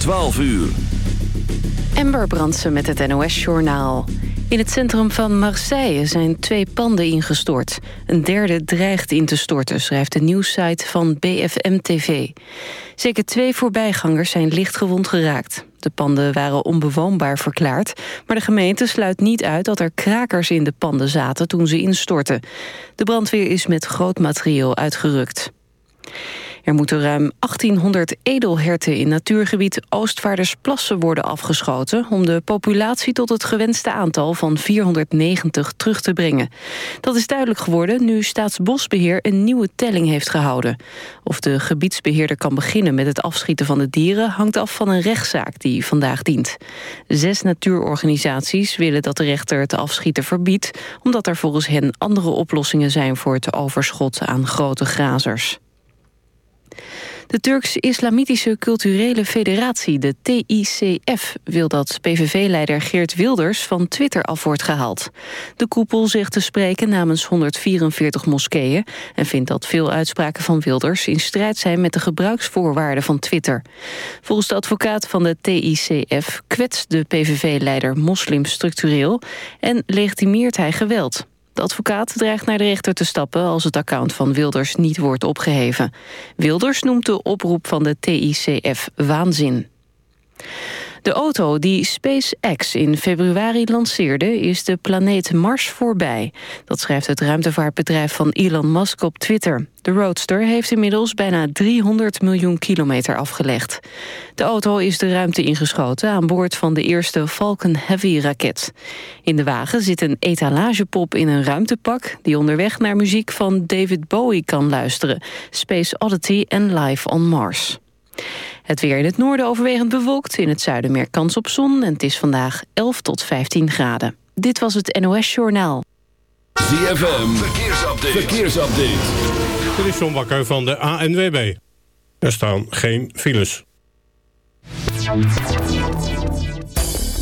12 uur. Ember Brandsen met het NOS-journaal. In het centrum van Marseille zijn twee panden ingestort. Een derde dreigt in te storten, schrijft de nieuwssite van BFM TV. Zeker twee voorbijgangers zijn lichtgewond geraakt. De panden waren onbewoonbaar verklaard... maar de gemeente sluit niet uit dat er krakers in de panden zaten toen ze instortten. De brandweer is met groot materieel uitgerukt. Er moeten ruim 1800 edelherten in natuurgebied Oostvaardersplassen worden afgeschoten... om de populatie tot het gewenste aantal van 490 terug te brengen. Dat is duidelijk geworden nu Staatsbosbeheer een nieuwe telling heeft gehouden. Of de gebiedsbeheerder kan beginnen met het afschieten van de dieren... hangt af van een rechtszaak die vandaag dient. Zes natuurorganisaties willen dat de rechter het afschieten verbiedt... omdat er volgens hen andere oplossingen zijn voor het overschot aan grote grazers. De Turks-Islamitische Culturele Federatie, de TICF... wil dat PVV-leider Geert Wilders van Twitter af wordt gehaald. De koepel zegt te spreken namens 144 moskeeën... en vindt dat veel uitspraken van Wilders in strijd zijn... met de gebruiksvoorwaarden van Twitter. Volgens de advocaat van de TICF kwetst de PVV-leider moslims structureel... en legitimeert hij geweld. De advocaat dreigt naar de rechter te stappen als het account van Wilders niet wordt opgeheven. Wilders noemt de oproep van de TICF waanzin. De auto die SpaceX in februari lanceerde is de planeet Mars voorbij. Dat schrijft het ruimtevaartbedrijf van Elon Musk op Twitter. De Roadster heeft inmiddels bijna 300 miljoen kilometer afgelegd. De auto is de ruimte ingeschoten aan boord van de eerste Falcon Heavy-raket. In de wagen zit een etalagepop in een ruimtepak... die onderweg naar muziek van David Bowie kan luisteren. Space Oddity en Life on Mars. Het weer in het noorden overwegend bewolkt. In het zuiden meer kans op zon. En het is vandaag 11 tot 15 graden. Dit was het NOS Journaal. ZFM, verkeersupdate. verkeersupdate. Dit is John Bakker van de ANWB. Er staan geen files.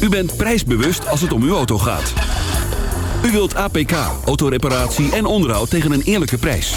U bent prijsbewust als het om uw auto gaat. U wilt APK, autoreparatie en onderhoud tegen een eerlijke prijs.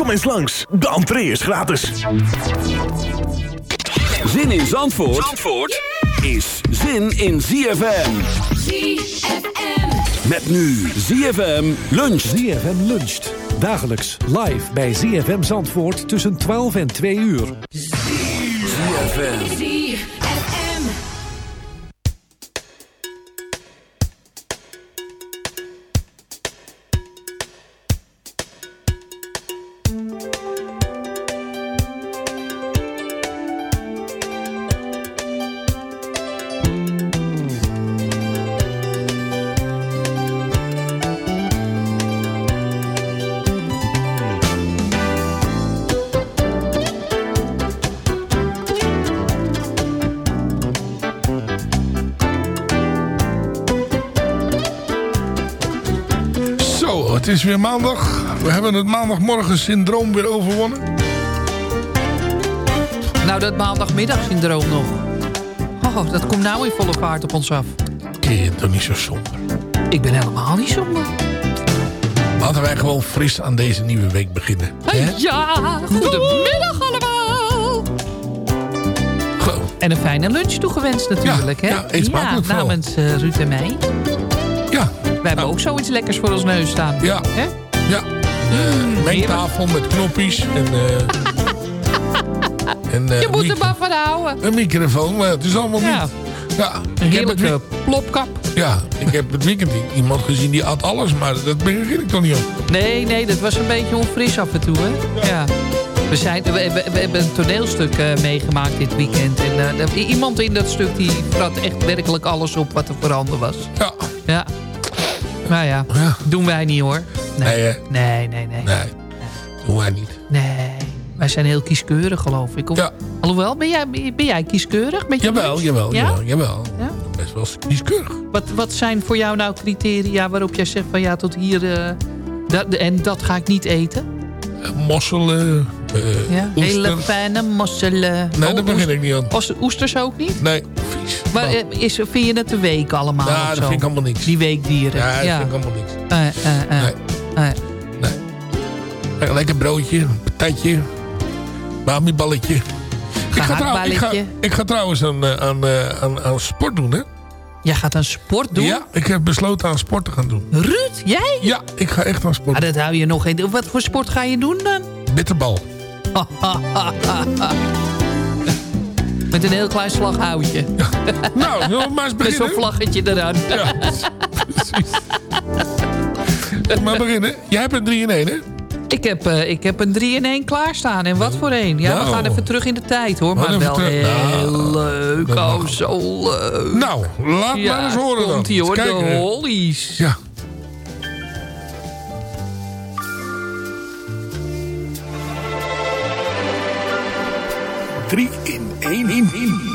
Kom eens langs, de entree is gratis. Zin in Zandvoort, Zandvoort is zin in ZFM. ZFM. Met nu ZFM lunch. ZFM luncht. Dagelijks live bij ZFM Zandvoort tussen 12 en 2 uur. ZFM. Is weer maandag. We hebben het maandagmorgen syndroom weer overwonnen. Nou, dat maandagmiddagsyndroom nog. Oh, dat komt nou in volle vaart op ons af. Kun je toch niet zo somber. Ik ben helemaal niet somber. Laten wij gewoon fris aan deze nieuwe week beginnen. hè? Ja, goedemiddag allemaal. En een fijne lunch toegewenst natuurlijk. Ja, hè? ja, vooral. namens eh, Ruud en mij. Wij hebben ook zoiets lekkers voor ons neus staan. Ja. Hè? ja. Uh, mengtafel met knoppies en... eh en eh, Je moet er maar van houden. een microfoon, maar het is allemaal Ja. niet... Ja, Een ik heb, het, heerlijke plopkap. ja, ik heb het weekend iemand gezien die at alles, maar dat begin ik toch niet op. Nee, nee, dat was een beetje onfris af en toe, hè? Ja. We, zijn, we, we- we hebben een toneelstuk eh, meegemaakt dit weekend. En iemand in dat stuk die vrat echt werkelijk alles op wat er voorhanden was. Ja, Ja. Nou ja, Ja. doen wij niet hoor. Nee, nee, nee, nee. nee, doen wij niet. Nee. Wij zijn heel kieskeurig, geloof ik. Of, Ja. Alhoewel, ben jij, ben jij kieskeurig? Met Jawel, jawel, Ja? jawel, jawel. Ja? Best wel kieskeurig. Wat, wat zijn voor jou nou criteria waarop jij zegt van ja, tot hier... eh, dat, en dat ga ik niet eten? Eh, Mosselen, Ja? Hele fijne mosselen. Nee, Oh, daar begin ik niet aan. oes- Oesters ook niet? Nee, Maar Nou, eh, is, vind je het de week allemaal ja, dat zo? vind ik allemaal niks. Die weekdieren. Ja, dat ja. vind ik allemaal niks. Eh, eh, eh. Nee. Een lekker broodje, een patatje, mamiballetje. Ik ga, trouw- ik, ga, ik ga trouwens aan, aan, aan, aan sport doen, hè? Jij gaat een sport doen? Ja, ik heb besloten aan sport te gaan doen. Ruud, jij? Ja, ik ga echt aan sport. Ah, dat hou je nog in. Wat voor sport ga je doen dan? Bitterbal. Met een heel klein slaghoutje. nou, zullen we maar eens Met zo'n beginnen? vlaggetje eraan. Ja, precies. Maar beginnen. Jij hebt een 3 in 1, hè? Ik heb, eh, ik heb een 3 in 1 klaarstaan. En wat voor één? Ja, we Nou. gaan even terug in de tijd hoor. Maar wel terug? heel Nou, leuk. Oh, mag. zo leuk. Nou, laat maar eens horen dan. komt ie hoor, de hollies. Ja. Drie in één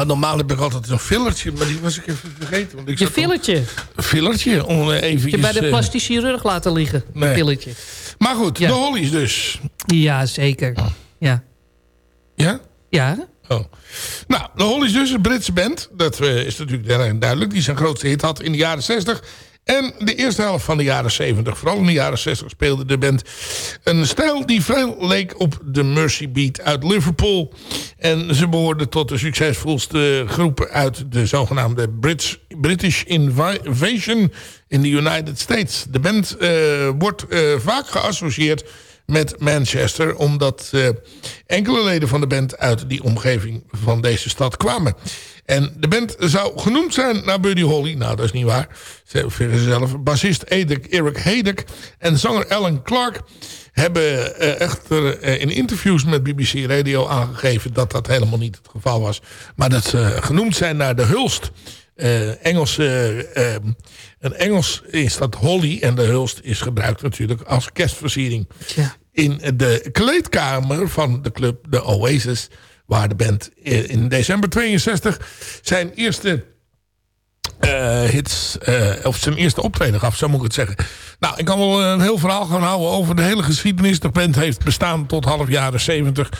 Nou, normaal heb ik altijd een fillertje, maar die was ik even vergeten. Want ik Je filletje. Een fillertje, om eh, eventjes... Je bij de eh, plastic chirurg laten liggen. nee. Een pilletje. Maar goed, Ja. de Hollies dus. Ja, zeker. Ja. Ja? Ja? Oh. Nou, de Hollies dus, een Britse band. Dat eh, is natuurlijk erg duidelijk. Die zijn grootste hit had in de jaren 60. En de eerste helft van de jaren 70. Vooral in de jaren 60 speelde de band een stijl die veel leek op de Mercy Beat uit Liverpool. En ze behoorden tot de succesvolste groepen uit de zogenaamde British Invasion in de United States. De band eh, wordt eh, vaak geassocieerd met Manchester... omdat eh, enkele leden van de band uit die omgeving van deze stad kwamen. En de band zou genoemd zijn naar Buddy Holly. Nou, dat is niet waar. Ze vinden ze zelf. Bassist Eric Hedek en zanger Alan Clark... hebben eh, echter eh, in interviews met BBC Radio aangegeven... dat dat helemaal niet het geval was. Maar dat ze genoemd zijn naar de Hulst... Eh, Engels, een Engels is dat Holly en de Hulst is gebruikt natuurlijk als kerstversiering. Ja. In de kleedkamer van de club de Oasis, waar de band in december 62 zijn eerste eh, hits, eh, of zijn eerste optreden gaf, zo moet ik het zeggen. Nou, ik kan wel een heel verhaal gaan houden over de hele geschiedenis. De band heeft bestaan tot half jaren 70.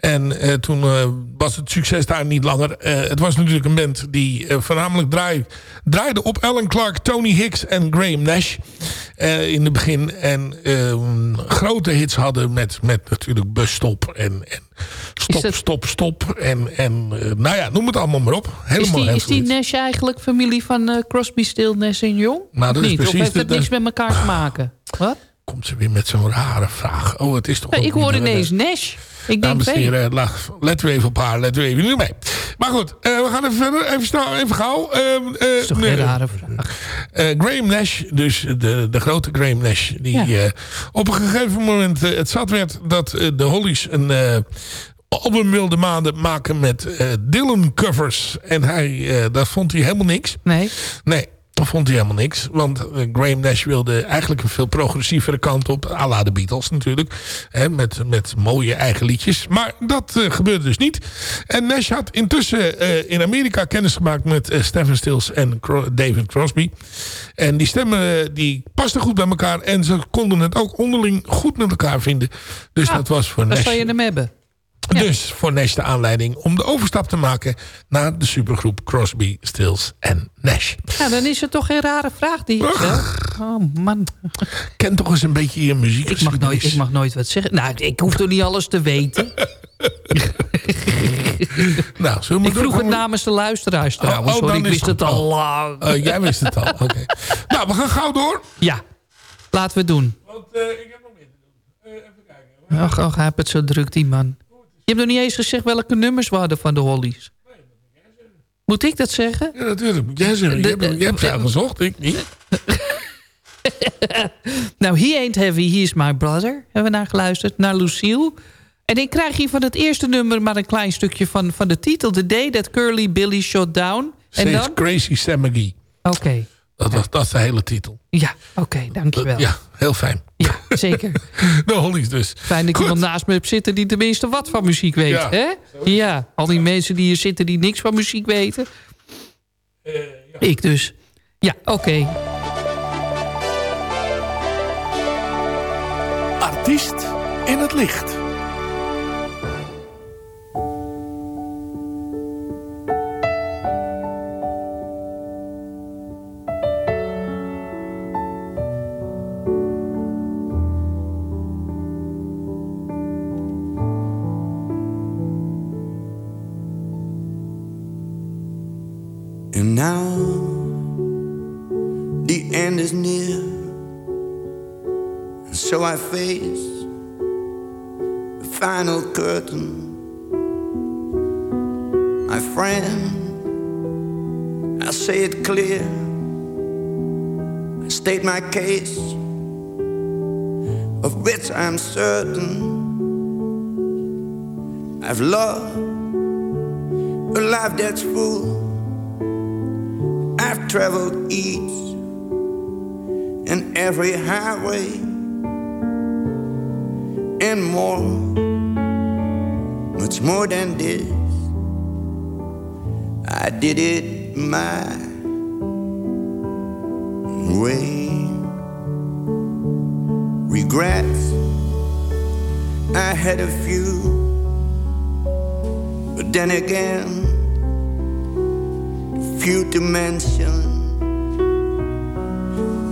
En eh, toen eh, was het succes daar niet langer. Eh, het was natuurlijk een band die voornamelijk draai, draaide op Alan Clark, Tony Hicks en Graham Nash. in het begin. En eh, grote hits hadden met, met natuurlijk Busstop en, en Stop, dat- Stop, Stop. En, en nou ja, noem het allemaal maar op. Is Helemaal die, heel is die. Nash eigenlijk familie van Crosby, Still, Nash en Young? Nou, dat Of is niet? precies Of heeft het niks met elkaar te maken? Wat? Komt ze weer met zo'n rare vraag. Oh, het is toch Ja, ik hoor niet- ineens Nash. Ik denk, en heren, let u even op haar, let u even nu mee. Maar goed, eh, we gaan even verder, even snel, even gauw. Eh, is toch nee, een rare vraag. eh, Graham Nash, dus de, de grote Graham Nash, die Ja. op een gegeven moment het zat werd dat de Hollies een album wilden maanden maken met Dylan covers. En hij, eh, dat vond hij helemaal niks. Nee. Nee, dat vond hij helemaal niks. Want eh, Graham Nash wilde eigenlijk een veel progressievere kant op. à la de Beatles natuurlijk. Hè, met, met mooie eigen liedjes. Maar dat eh, gebeurde dus niet. En Nash had intussen eh, in Amerika kennis gemaakt met Stephen Stills en Cro- David Crosby. En die stemmen die pasten goed bij elkaar. En ze konden het ook onderling goed met elkaar vinden. Dus dat was voor Nash. zal je hem hebben. Dus voor Nash de aanleiding om de overstap te maken naar de supergroep Crosby, Stills en Nash. Ja, dan is het toch geen rare vraag die ik stel. Oh man, Ken toch eens een beetje je muziek. ik mag, nooit, ik mag nooit wat zeggen. Nou, ik hoef toch niet alles te weten. Nou, zullen we Ik vroeg het namens de luisteraars trouwens. oh, hoor. dan Ik is wist het het al lang. Oh, jij wist het al, oké. nou, we gaan gauw door. Ja, laten we het doen. Want eh, ik heb nog meer Ach, ach, hij heeft het zo druk, die man. Je hebt nog niet eens gezegd welke nummers we hadden van de Hollies. Moet ik dat zeggen? Ja, natuurlijk. Moet jij zeggen. Je hebt, je hebt ze gezocht, ik niet. Nou, He Ain't Heavy, He Is My Brother. Hebben we naar geluisterd. Naar Lucille. En ik krijg hier van het eerste nummer maar een klein stukje van, van de titel. The Day That Curly Billy Shot Down. En Says dan? Crazy Sam McGee. Oké. Dat, was, dat is de hele titel. Ja, oké, dankjewel. Ja, heel fijn. Ja, zeker. De Hollies dus. Fijn dat Goed. iemand naast me heb zitten die tenminste wat van muziek weet. Ja. Hè? ja, al die mensen die hier zitten die niks van muziek weten. Ik dus. Ja, oké. Artiest in het licht. Now the end is near, and so I face the final curtain. My friend, I say it clear, I state my case, of which I'm certain. I've loved a life that's full. Traveled each and every highway and more, much more than this. I did it my way. Regrets, I had a few, but then again, to mention.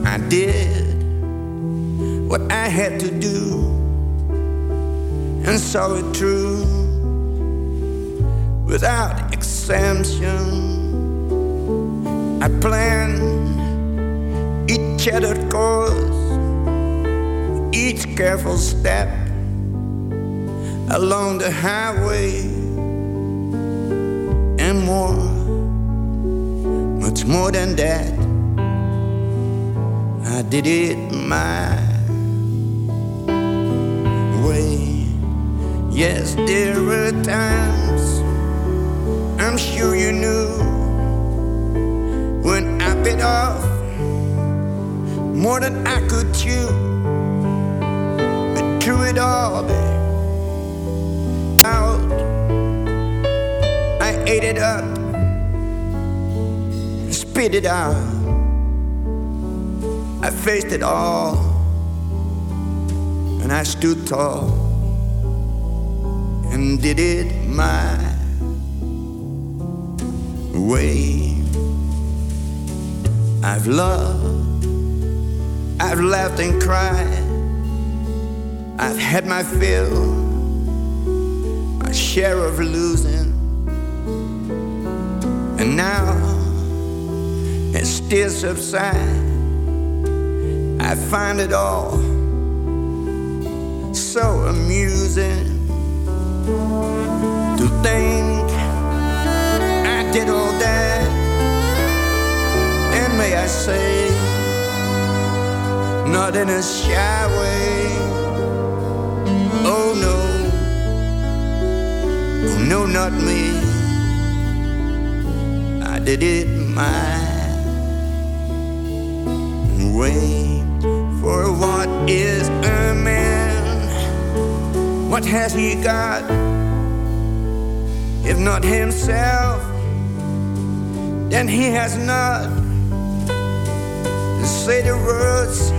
I did what I had to do and saw it through without exemption. I planned each shattered course, each careful step along the highway and more more than that. I did it my way. Yes, there were times I'm sure you knew when I bit off more than I could chew. But through it all, babe, out, I ate it up spit it out. I faced it all, and I stood tall and did it my way. I've loved, I've laughed and cried, I've had my fill, my share of losing, and now it still subside. I find it all so amusing to think I did all that, and may I say, not in a shy way. Oh no, oh no, not me. I did it my way. For what is a man? What has he got? If not himself, then he has not to say the words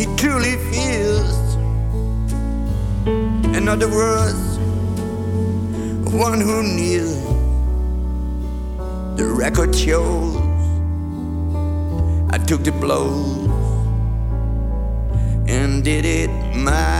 he truly feels. In other words, one who kneels. The record shows took the blows and did it my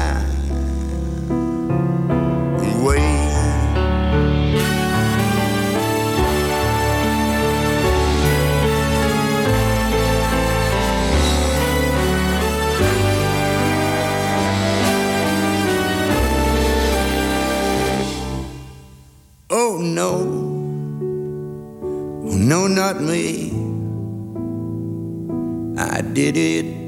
did it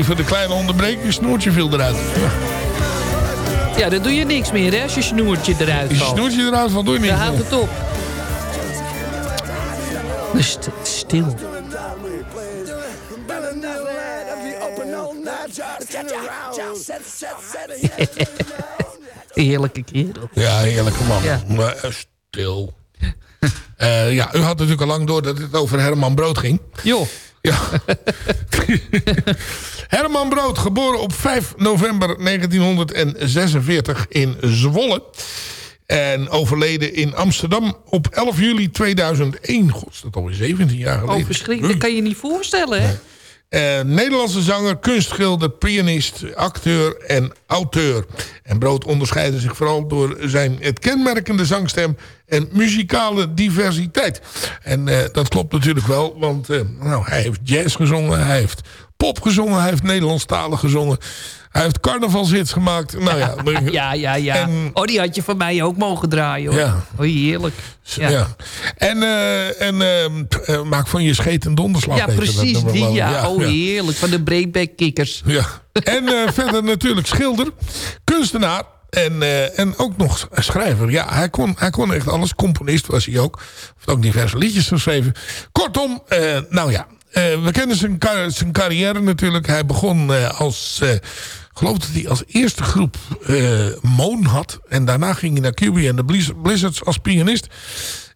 sorry voor de kleine onderbreking. Je snoertje viel eruit. Ja, dan doe je niks meer hè, als je snoertje eruit Je valt. snoertje eruit van doe je niet. Dan houdt het op. Dus st- stil. Heerlijke kerel. Ja, heerlijke man. Ja. Maar, eh, stil. Eh, ja, u had natuurlijk al lang door dat het over Herman Brood ging. Joh. Ja. Herman Brood, geboren op 5 november 1946 in Zwolle. En overleden in Amsterdam op 11 juli 2001. God, is dat alweer 17 jaar geleden. Oh, verschrikkelijk. Dat kan je niet voorstellen, hè? Eh, Nederlandse zanger, kunstschilder, pianist, acteur en auteur. En Brood onderscheidde zich vooral door zijn het kenmerkende zangstem... en muzikale diversiteit. En eh, dat klopt natuurlijk wel, want eh, nou, hij heeft jazz gezongen, hij heeft pop gezongen, hij heeft Nederlandstalig gezongen. Hij heeft carnavalshits gemaakt. Nou ja, Ja, ja, ja. En- oh, die had je van mij ook mogen draaien. Hoor. Ja. Oh, heerlijk. ja. Ja, En, eh, en ehm, eh, maak van je scheet een donderslag. ja precies die. Ja. Oh, heerlijk. Van de breakback kikkers. Ja. En eh, verder natuurlijk schilder, kunstenaar en, en ook nog schrijver. Ja, hij kon, hij kon echt alles. Componist was hij ook. Heeft ook diverse liedjes geschreven. Kortom, nou ja. Eh, we kennen zijn, zijn carrière natuurlijk. Hij begon eh, als... eh, geloof dat hij als eerste groep Moon had. En daarna ging hij naar QB en de Blizz- Blizzards als pianist.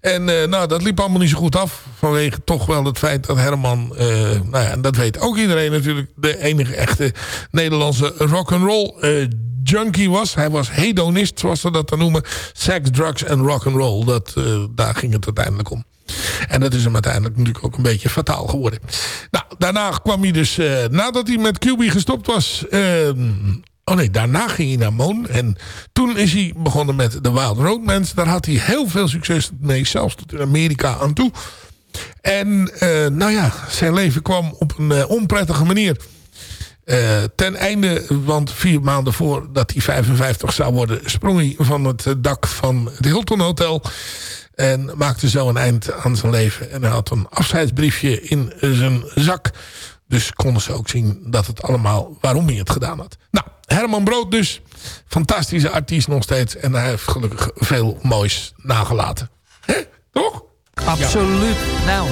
En nou, dat liep allemaal niet zo goed af. Vanwege toch wel het feit dat Herman... nou ja, en dat weet ook iedereen natuurlijk... de enige echte Nederlandse rock'n'roll eh junkie was. Hij was hedonist, zoals ze dat dan noemen. Sex, drugs en rock'n'roll. Dat, daar ging het uiteindelijk om. En dat is hem uiteindelijk natuurlijk ook een beetje fataal geworden. Nou, daarna kwam hij dus... eh, nadat hij met QB gestopt was... eh, Oh nee, daarna ging hij naar Moon. En toen is hij begonnen met The Wild Roadmans. Daar had hij heel veel succes mee. Zelfs tot in Amerika aan toe. En eh, nou ja, zijn leven kwam op een eh, onprettige manier. ten einde, want vier maanden voordat hij 55 zou worden... sprong hij van het dak van het Hilton Hotel... En maakte zo een eind aan zijn leven. En hij had een afscheidsbriefje in zijn zak. Dus konden ze ook zien dat het allemaal waarom hij het gedaan had. Nou, Herman Brood dus. Fantastische artiest nog steeds. En hij heeft gelukkig veel moois nagelaten. Hè? Toch? Absoluut. Nou,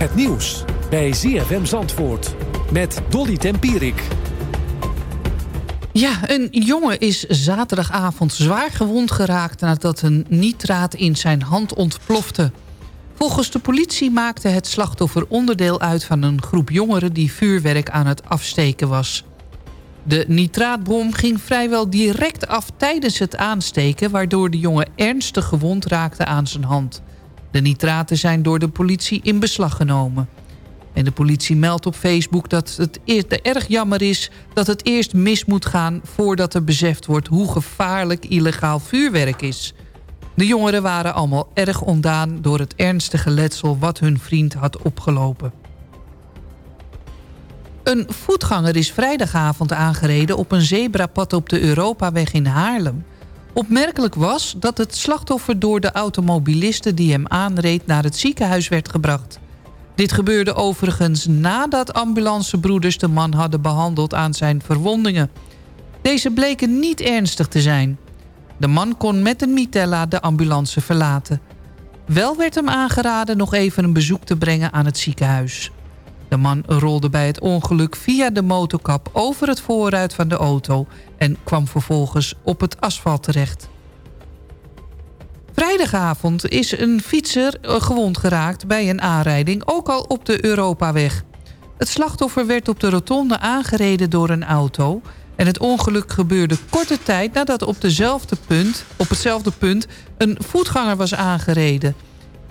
Het nieuws bij ZFM Zandvoort met Dolly Tempierik. Ja, een jongen is zaterdagavond zwaar gewond geraakt... nadat een nitraat in zijn hand ontplofte. Volgens de politie maakte het slachtoffer onderdeel uit... van een groep jongeren die vuurwerk aan het afsteken was. De nitraatbom ging vrijwel direct af tijdens het aansteken... waardoor de jongen ernstig gewond raakte aan zijn hand. De nitraten zijn door de politie in beslag genomen. En de politie meldt op Facebook dat het eer- erg jammer is... dat het eerst mis moet gaan voordat er beseft wordt... hoe gevaarlijk illegaal vuurwerk is. De jongeren waren allemaal erg ontdaan... door het ernstige letsel wat hun vriend had opgelopen. Een voetganger is vrijdagavond aangereden... op een zebrapad op de Europaweg in Haarlem. Opmerkelijk was dat het slachtoffer door de automobiliste... die hem aanreed naar het ziekenhuis werd gebracht... Dit gebeurde overigens nadat ambulancebroeders de man hadden behandeld aan zijn verwondingen. Deze bleken niet ernstig te zijn. De man kon met een mitella de ambulance verlaten. Wel werd hem aangeraden nog even een bezoek te brengen aan het ziekenhuis. De man rolde bij het ongeluk via de motorkap over het voorruit van de auto... en kwam vervolgens op het asfalt terecht. Vrijdagavond is een fietser eh, gewond geraakt bij een aanrijding... ook al op de Europaweg. Het slachtoffer werd op de rotonde aangereden door een auto... en het ongeluk gebeurde korte tijd nadat op, punt, op hetzelfde punt... een voetganger was aangereden.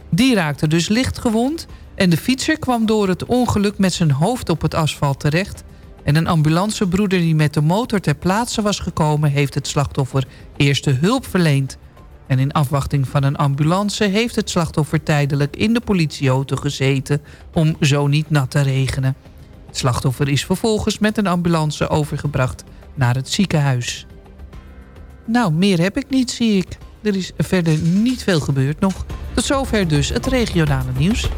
Die raakte dus licht gewond... en de fietser kwam door het ongeluk met zijn hoofd op het asfalt terecht... en een ambulancebroeder die met de motor ter plaatse was gekomen... heeft het slachtoffer eerste hulp verleend... En in afwachting van een ambulance heeft het slachtoffer tijdelijk in de politieauto gezeten om zo niet nat te regenen. Het slachtoffer is vervolgens met een ambulance overgebracht naar het ziekenhuis. Nou, meer heb ik niet, zie ik. Er is verder niet veel gebeurd nog. Tot zover dus het regionale nieuws.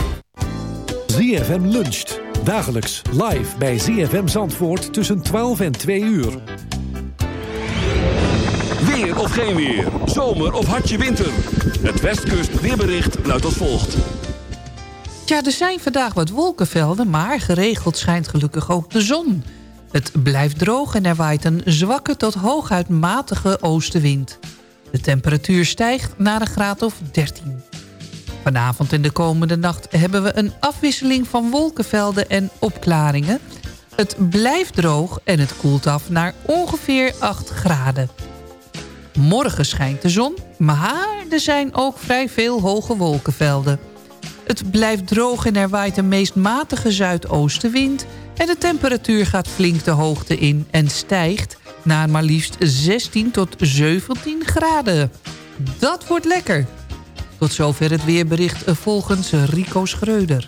ZFM luncht. Dagelijks live bij ZFM Zandvoort tussen 12 en 2 uur. Weer of geen weer. Zomer of hartje winter. Het Westkust weerbericht luidt als volgt. Ja, er zijn vandaag wat wolkenvelden, maar geregeld schijnt gelukkig ook de zon. Het blijft droog en er waait een zwakke tot hooguit matige oostenwind. De temperatuur stijgt naar een graad of 13. Vanavond en de komende nacht hebben we een afwisseling van wolkenvelden en opklaringen. Het blijft droog en het koelt af naar ongeveer 8 graden. Morgen schijnt de zon, maar er zijn ook vrij veel hoge wolkenvelden. Het blijft droog en er waait een meest matige zuidoostenwind... en de temperatuur gaat flink de hoogte in en stijgt... naar maar liefst 16 tot 17 graden. Dat wordt lekker. Tot zover het weerbericht eh, volgens Rico Schreuder.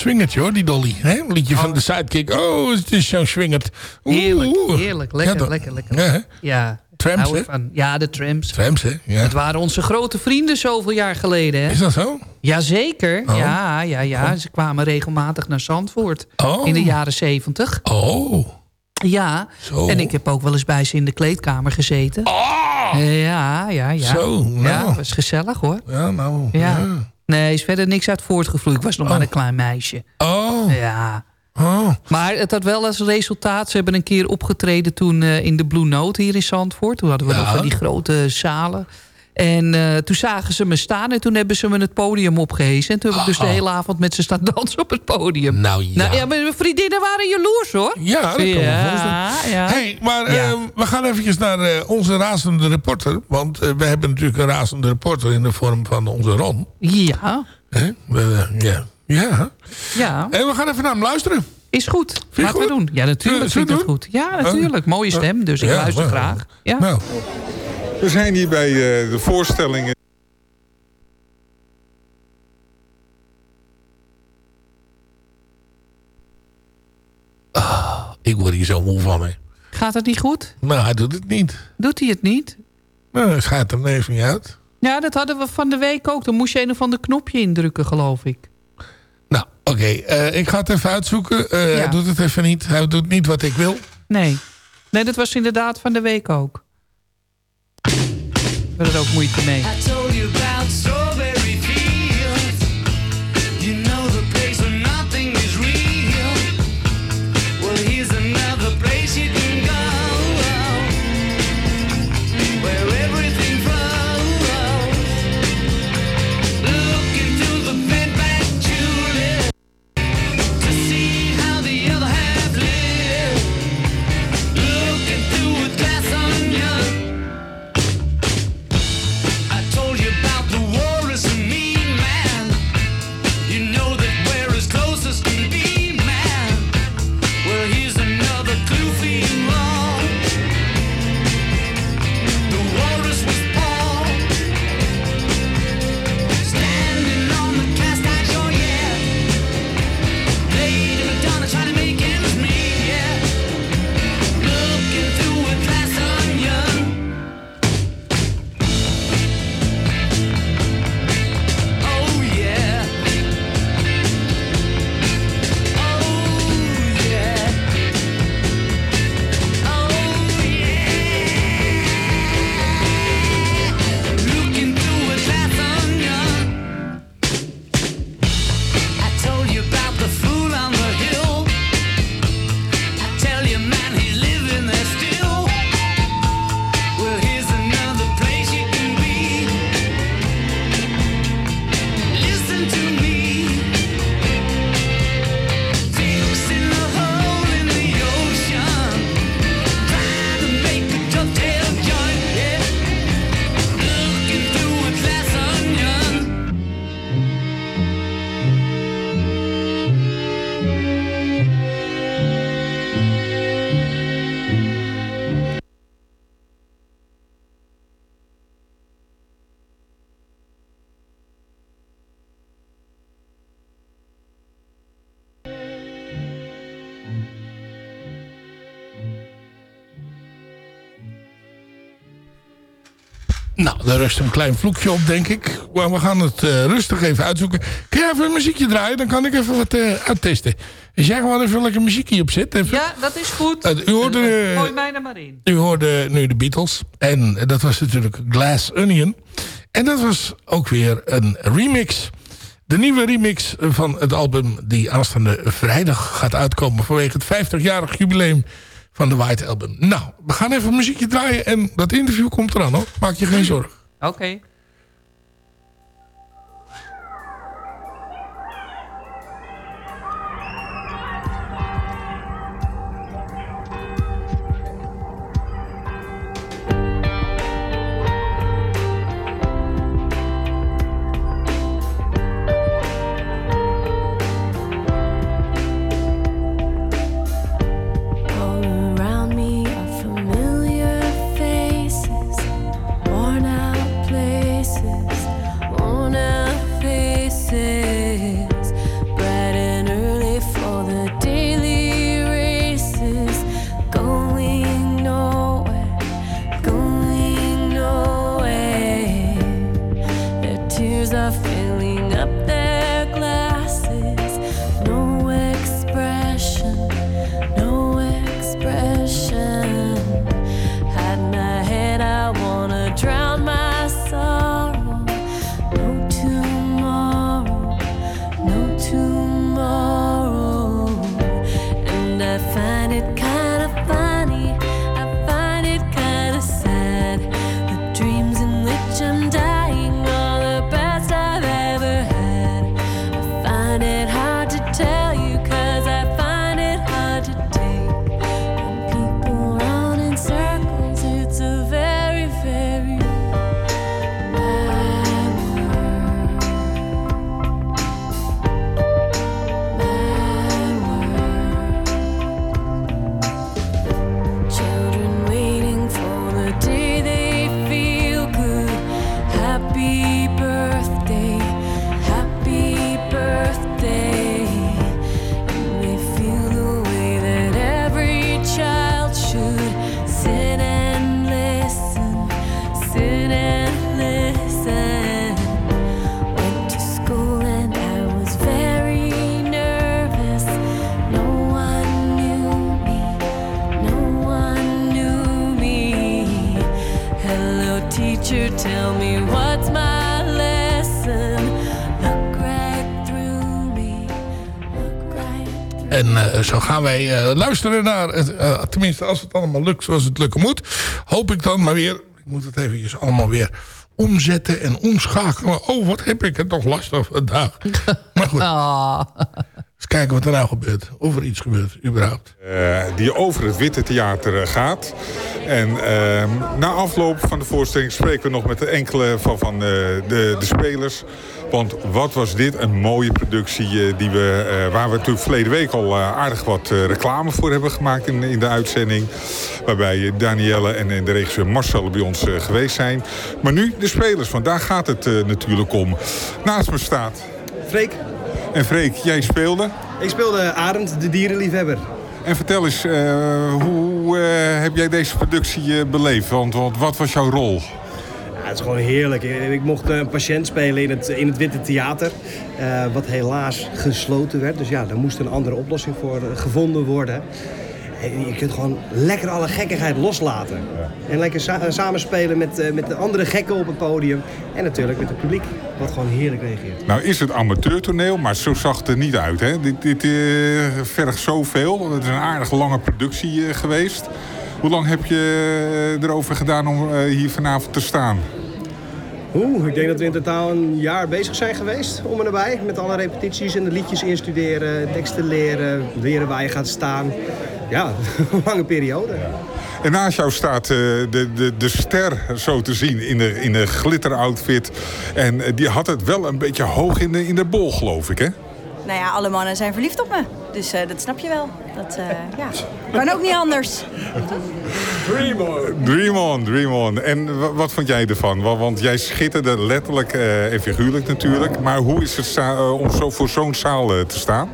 Swingertje hoor, die Dolly. Hè? Een liedje van de Sidekick. Oh, het is zo'n swingert. Oeh, Heerlijk, heerlijk. Lekker, Ja, lekker, lekker. Ja? Ja. Trams, hè? Ja, de trams. Trams, hè? Ja. Het waren onze grote vrienden zoveel jaar geleden. Hè? Is dat zo? Jazeker. Oh. Ja, ja, ja. Ze kwamen regelmatig naar Zandvoort. Oh. In de jaren zeventig. Oh. Ja. Zo. En ik heb ook wel eens bij ze in de kleedkamer gezeten. Oh. Ja, ja, ja. Zo, nou. Ja, was gezellig hoor. Ja, nou. Ja. Ja. Nee, is verder niks uit voortgevloeid. Ik was nog maar een klein meisje. Oh. Ja. Oh. Maar het had wel als resultaat... ze hebben een keer opgetreden toen eh, in de Blue Note hier in Zandvoort. Toen hadden we Ja. nog van die grote zalen. En eh, toen zagen ze me staan en toen hebben ze me het podium opgehezen. En toen heb ik dus de Oh. hele avond met ze staan dansen op het podium. Nou ja. Nou, ja, mijn vriendinnen waren jaloers hoor. Ja, dat kan Ja, ja. Hey, maar Ja. eh, we gaan eventjes naar eh, onze razende reporter. Want we hebben natuurlijk een razende reporter in de vorm van onze Ron. Ja, eh, ja. ja. ja. En we gaan even naar hem luisteren. Is goed. Laten we goed? doen. Ja, natuurlijk vind ik het goed. Ja, natuurlijk. Mooie stem, dus ik luister graag. Ja. Nou, We zijn hier bij eh, de voorstellingen. ik word hier zo moe van, hè. Gaat het niet goed? Nou, hij doet het niet. Doet hij het niet? Nou, het gaat er even niet uit. Ja, dat hadden we van de week ook. Dan moest je een of ander knopje indrukken, geloof ik. Nou, oké. eh, ik ga het even uitzoeken. Eh, Ja. Hij doet het even niet. Hij doet niet wat ik wil. Nee. Nee, dat was inderdaad van de week ook. Hadden er ook moeite mee. Nou, daar rust een klein vloekje op, denk ik. Maar we gaan het eh, rustig even uitzoeken. Kun jij even een muziekje draaien? Dan kan ik even wat eh, uittesten. Als jij gewoon even lekker muziekje opzet. Even. Ja, dat is goed. Eh, u hoorde, Gooi mij er maar in. U hoorde nu de Beatles. En dat was natuurlijk Glass Onion. En dat was ook weer een remix. De nieuwe remix van het album die aanstaande vrijdag gaat uitkomen... vanwege het 50-jarig jubileum van de White Album. Nou, we gaan even muziekje draaien en dat interview komt eraan hoor. Maak je geen zorgen. Oké. Wij eh, luisteren naar, het, eh, tenminste als het allemaal lukt zoals het lukken moet. Hoop ik dan maar weer, ik moet het eventjes allemaal weer omzetten en omschakelen. Oh, wat heb ik het toch lastig vandaag. Maar goed, eens kijken wat er nou gebeurt. Of er iets gebeurt, überhaupt. Eh, die over het Witte Theater gaat. En ehm, na afloop van de voorstelling spreken we nog met de enkele van, van eh, de, de spelers. Want wat was dit een mooie productie eh, die we, eh, waar we natuurlijk verleden week al eh, aardig wat reclame voor hebben gemaakt in, in de uitzending. Waarbij Danielle en, en de regisseur Marcel bij ons geweest zijn. Maar nu de spelers, want daar gaat het natuurlijk om. Naast me staat... Freek. En Freek, jij speelde? Ik speelde Arend, de dierenliefhebber. En vertel eens, hoe heb jij deze productie beleefd? Want, want wat was jouw rol? Het is gewoon heerlijk. Ik mocht een patiënt spelen in het, in het Witte Theater. eh, wat helaas gesloten werd. Dus ja, daar moest een andere oplossing voor eh, gevonden worden. En je kunt gewoon lekker alle gekkigheid loslaten. En lekker sa- samenspelen met, eh, met de andere gekken op het podium. En natuurlijk met het publiek, wat gewoon heerlijk reageert. Nou is het amateurtoneel, maar zo zag het er niet uit. Hè? Dit, dit eh, vergt zoveel. Het is een aardig lange productie eh, geweest. Hoe lang heb je eh, erover gedaan om eh, hier vanavond te staan? Oeh, ik denk dat we in totaal een jaar bezig zijn geweest, om en nabij. Met alle repetities en de liedjes instuderen, teksten leren, leren waar je gaat staan. Ja, een lange periode. En naast jou staat eh, de, de, de ster zo te zien in de, in de glitteroutfit. En eh, die had het wel een beetje hoog in de, in de bol, geloof ik, hè? Nou ja, alle mannen zijn verliefd op me. Dus eh, dat snap je wel. Dat eh, ja. kan ook niet anders. Dream on. Dream on, dream on. En wa- wat vond jij ervan? Wa- Want jij schitterde letterlijk eh, en figuurlijk natuurlijk. Maar hoe is het om zo voor zo'n zaal te staan?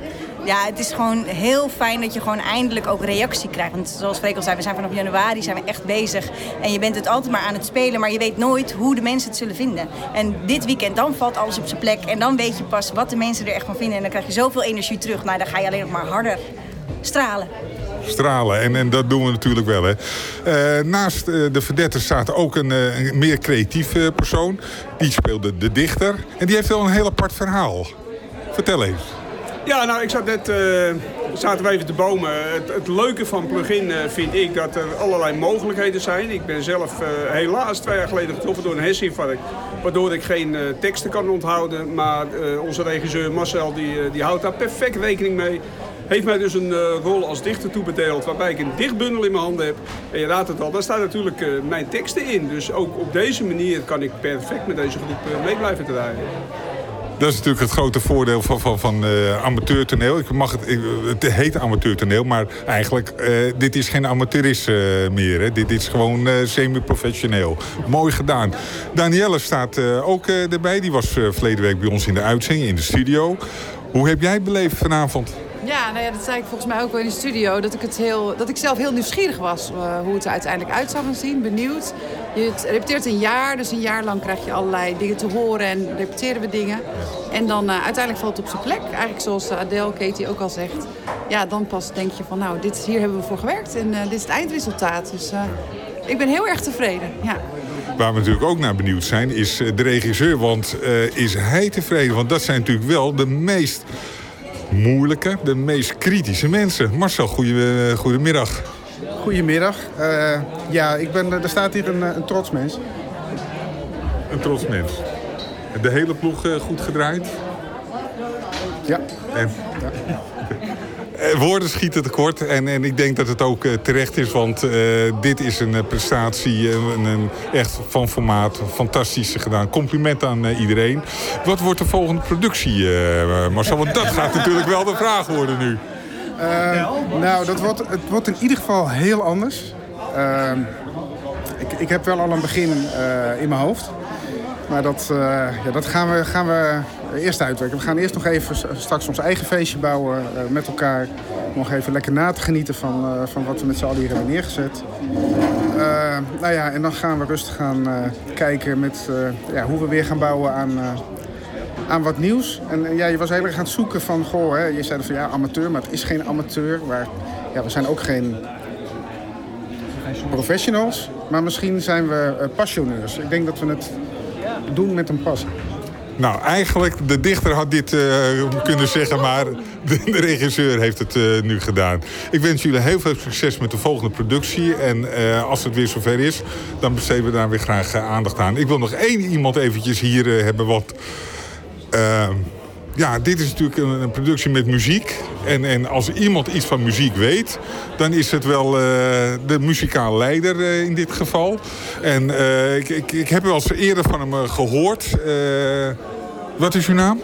Ja, het is gewoon heel fijn dat je gewoon eindelijk ook reactie krijgt. Want zoals Freek zei, we zijn vanaf januari zijn we echt bezig. En je bent het altijd maar aan het spelen, maar je weet nooit hoe de mensen het zullen vinden. En dit weekend, dan valt alles op zijn plek. En dan weet je pas wat de mensen er echt van vinden. En dan krijg je zoveel energie terug. Nou, dan ga je alleen nog maar harder stralen. Stralen. En, en dat doen we natuurlijk wel. Hè. Eh, naast eh, de verdette staat ook een, eh, meer creatief eh, persoon. Die speelde de dichter. En die heeft wel een heel apart verhaal. Vertel eens. Ja, nou, ik zat net, eh, zaten we even te bomen. Het, leuke van Plugin eh, vind ik dat er allerlei mogelijkheden zijn. Ik ben zelf eh, helaas twee jaar geleden getroffen door een herseninfarct. Waardoor ik geen teksten kan onthouden. Maar onze regisseur Marcel die, die houdt daar perfect rekening mee. Heeft mij dus een rol als dichter toebedeeld waarbij ik een dichtbundel in mijn handen heb. En je raadt het al, daar staan natuurlijk mijn teksten in. Dus ook op deze manier kan ik perfect met deze groep mee blijven draaien. Dat is natuurlijk het grote voordeel van, van, van eh, amateurtoneel. Ik mag het, het heet amateurtoneel, maar eigenlijk, eh, dit is geen amateurist eh, meer. Hè. Dit, is gewoon semi-professioneel. Mooi gedaan. Danielle staat ook erbij. Die was verleden week bij ons in de uitzending, in de studio. Hoe heb jij het beleefd vanavond? Ja, nou ja, dat zei ik volgens mij ook wel in de studio. Dat ik, het heel, dat ik zelf heel nieuwsgierig was eh, hoe het er uiteindelijk uit zou gaan zien. Benieuwd. Je repeteert een jaar, dus een jaar lang krijg je allerlei dingen te horen en repeteren we dingen. En dan eh, uiteindelijk valt het op zijn plek. Eigenlijk zoals eh, Adele, Katie ook al zegt. Ja, dan pas denk je van nou, dit, hier hebben we voor gewerkt en dit is het eindresultaat. Dus ik ben heel erg tevreden. Ja. Waar we natuurlijk ook naar benieuwd zijn, is de regisseur. Want is hij tevreden? Want dat zijn natuurlijk wel de meest moeilijke, de meest kritische mensen. Marcel, goeie, eh, goedemiddag. Goedemiddag. Eh, ja, ik ben, er staat hier een, eh, een trots mens. Een trots mens. De hele ploeg eh, goed gedraaid? Ja. En, Eh, Woorden schieten tekort en, en ik denk dat het ook eh, terecht is, want eh, dit is een eh, prestatie, eh, een, een, echt van formaat, fantastisch gedaan. Compliment aan eh, iedereen. Wat wordt de volgende productie, eh, Marcel? Want dat gaat natuurlijk wel de vraag worden nu. Eh, nou, dat wordt, het wordt in ieder geval heel anders. Eh, ik, ik heb wel al een begin eh, in mijn hoofd. Maar dat, eh, ja, dat gaan, we, gaan we eerst uitwerken. We gaan eerst nog even straks ons eigen feestje bouwen eh, met elkaar. Om nog even lekker na te genieten van, eh, van wat we met z'n allen hier hebben neergezet. Nou ja, en dan gaan we rustig gaan kijken met, ja, hoe we weer gaan bouwen aan, aan wat nieuws. En ja, je was heel erg aan het zoeken van, goh, hè, je zei van ja, amateur, maar het is geen amateur. Maar ja, we zijn ook geen professionals. Maar misschien zijn we passioneurs. Ik denk dat we het doen met een passie. Nou, eigenlijk, de dichter had dit eh, kunnen zeggen, maar de, regisseur heeft het eh, nu gedaan. Ik wens jullie heel veel succes met de volgende productie. En eh, als het weer zover is, dan besteden we daar weer graag aandacht aan. Ik wil nog één iemand eventjes hier hebben, want... ja, dit is natuurlijk een, een productie met muziek. En, en als iemand iets van muziek weet, dan is het wel eh, de muzikaal leider eh, in dit geval. En eh, ik, ik, ik heb wel eens eerder van hem eh, gehoord. Eh, wat is uw naam?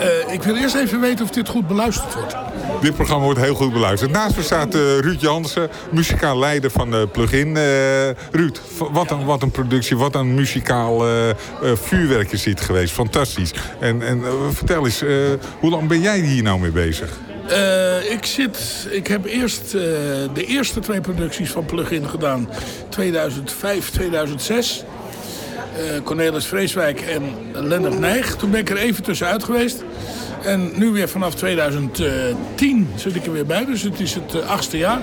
Eh, ik wil eerst even weten of dit goed beluisterd wordt. Dit programma wordt heel goed beluisterd. Naast me staat eh, Ruud Jansen, muzikaal leider van de Plugin. Eh Ruud, wat een, wat een productie, wat een muzikaal eh, eh, vuurwerk is dit geweest. Fantastisch. En, en eh, vertel eens, eh, hoe lang ben jij hier nou mee bezig? Eh, ik, zit, ik heb eerst eh, de eerste twee producties van Plugin gedaan. 2005, 2006. Eh, Cornelis Vreeswijk en Lennart Nijg. Toen ben ik er even tussenuit geweest. En nu weer vanaf 2010 zit ik er weer bij. Dus het is het eh, achtste jaar.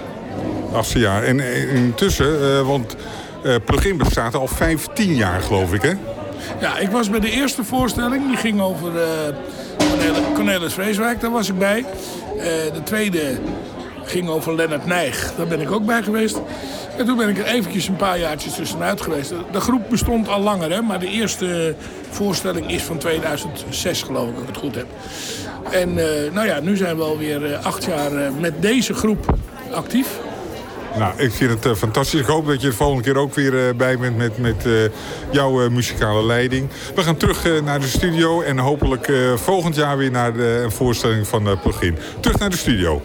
Achtste jaar. En eh, intussen, want Plugin bestaat al 15 jaar geloof ik hè? Ja, ik was bij de eerste voorstelling. Die ging over Cornelis, Vreeswijk. Daar was ik bij. De tweede ging over Lennart Nijg. Daar ben ik ook bij geweest. En toen ben ik er eventjes een paar jaartjes tussenuit geweest. De, groep bestond al langer, hè, maar de eerste voorstelling is van 2006, geloof ik, als ik het goed heb. En eh, nou ja, nu zijn we alweer eh, acht jaar eh, met deze groep actief. Nou, ik vind het fantastisch. Ik hoop dat je de volgende keer ook weer bij bent met, met jouw muzikale leiding. We gaan terug naar de studio en hopelijk volgend jaar weer naar een voorstelling van Plugin. Terug naar de studio.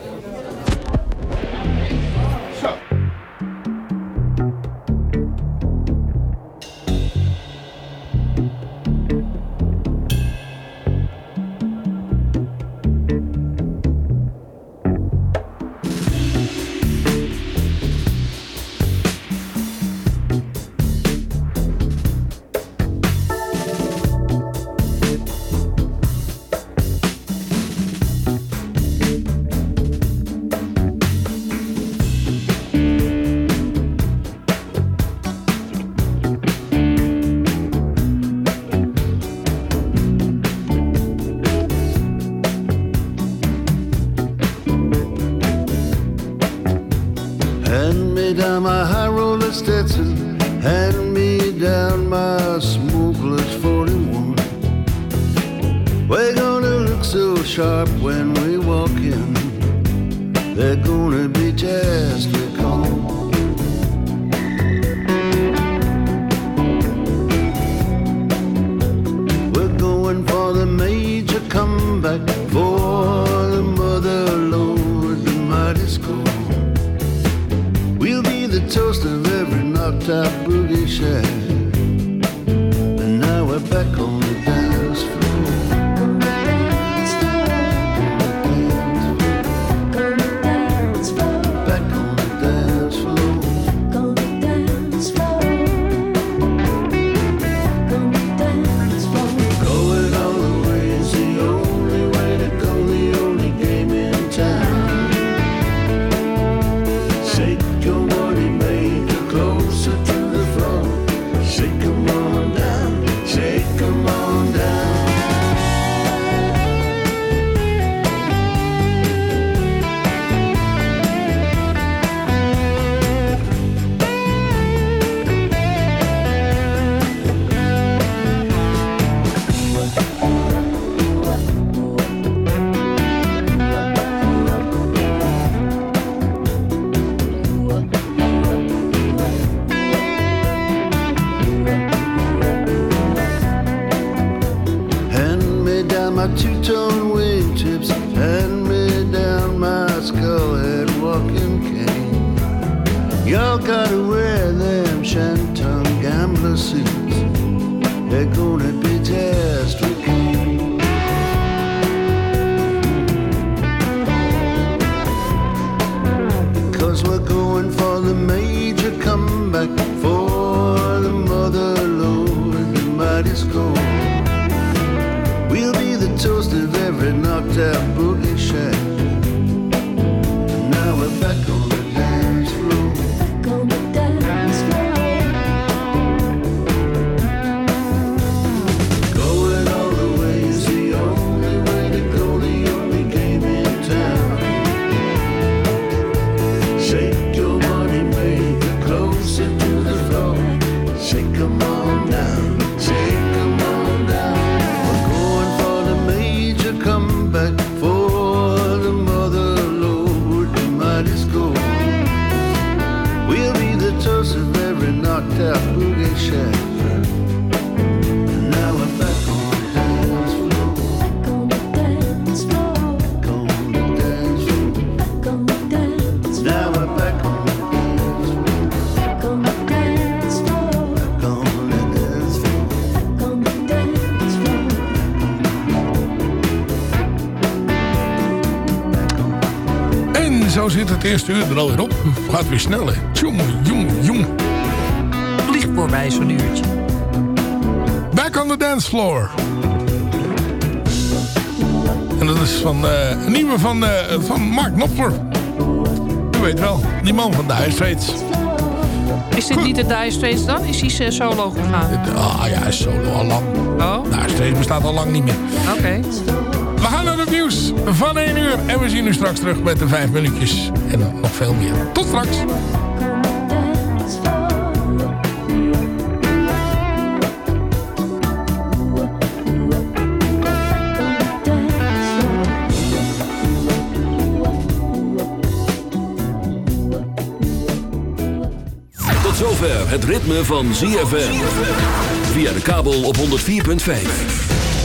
top booty shack. And now we're back on. Eerste uur er alweer op. Gaat weer snel, hè. Jongen, jongen, jongen. Vliegt voorbij zo'n uurtje. Back on the dance floor. En dat is van eh, een nieuwe van, eh, van Mark Knopfler. U weet wel, die man van Dire Straits. Is dit niet de Dire Straits dan? Is hij eh, solo gegaan? Ah ja, hij is solo al lang. Oh? Dire Straits bestaat al lang niet meer. Oké. We gaan naar het nieuws van 1 uur. En we zien u straks terug met de 5 minuutjes. Nog veel meer. Tot straks. Tot zover het ritme van ZFM. Via de kabel op 104.5.